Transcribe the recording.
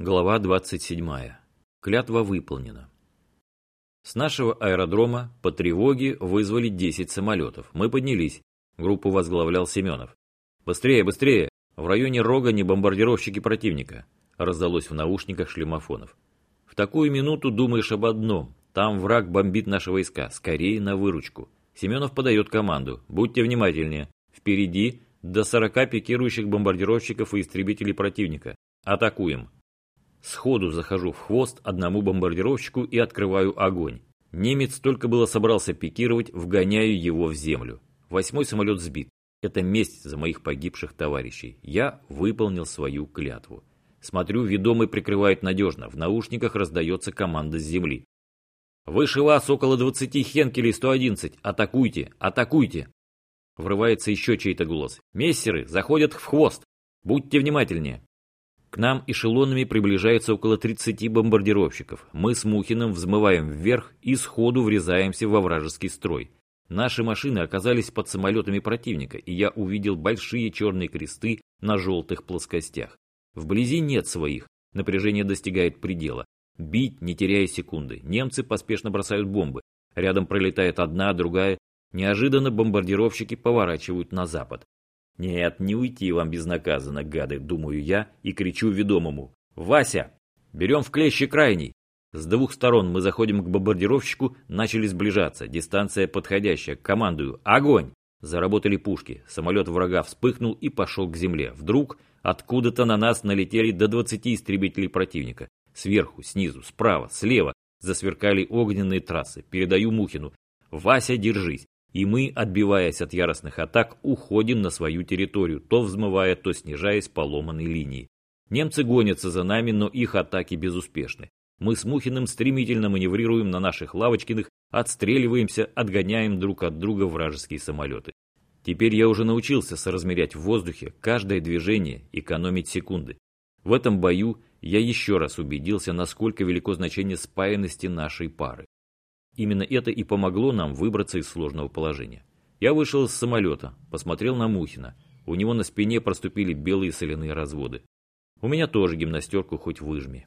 Глава 27. Клятва выполнена. С нашего аэродрома по тревоге вызвали 10 самолетов. Мы поднялись. Группу возглавлял Семенов. «Быстрее, быстрее! В районе рога не бомбардировщики противника!» Раздалось в наушниках шлемофонов. В такую минуту думаешь об одном. Там враг бомбит наши войска. Скорее на выручку. Семенов подает команду. Будьте внимательнее. Впереди до 40 пикирующих бомбардировщиков и истребителей противника. Атакуем. Сходу захожу в хвост одному бомбардировщику и открываю огонь. Немец только было собрался пикировать, вгоняю его в землю. Восьмой самолет сбит. Это месть за моих погибших товарищей. Я выполнил свою клятву. Смотрю, ведомый прикрывает надежно. В наушниках раздается команда с земли. «Выше вас около 20 Хенкелей 111. Атакуйте! Атакуйте!» Врывается еще чей-то голос. «Мессеры заходят в хвост! Будьте внимательнее!» К нам эшелонами приближается около 30 бомбардировщиков. Мы с Мухиным взмываем вверх и сходу врезаемся во вражеский строй. Наши машины оказались под самолетами противника, и я увидел большие черные кресты на желтых плоскостях. Вблизи нет своих, напряжение достигает предела. Бить, не теряя секунды. Немцы поспешно бросают бомбы. Рядом пролетает одна, другая. Неожиданно бомбардировщики поворачивают на запад. Нет, не уйти вам безнаказанно, гады, думаю я и кричу ведомому. Вася, берем в клещи крайний. С двух сторон мы заходим к бомбардировщику, начали сближаться. Дистанция подходящая. Командую. Огонь! Заработали пушки. Самолет врага вспыхнул и пошел к земле. Вдруг откуда-то на нас налетели до 20 истребителей противника. Сверху, снизу, справа, слева засверкали огненные трассы. Передаю Мухину. «Вася, держись!» И мы, отбиваясь от яростных атак, уходим на свою территорию, то взмывая, то снижаясь по ломаной линии. Немцы гонятся за нами, но их атаки безуспешны. Мы с Мухиным стремительно маневрируем на наших Лавочкиных, отстреливаемся, отгоняем друг от друга вражеские самолеты. Теперь я уже научился соразмерять в воздухе каждое движение, экономить секунды. В этом бою я еще раз убедился, насколько велико значение спаянности нашей пары. Именно это и помогло нам выбраться из сложного положения. Я вышел из самолета, посмотрел на Мухина. У него на спине проступили белые соляные разводы. У меня тоже гимнастерку хоть выжми.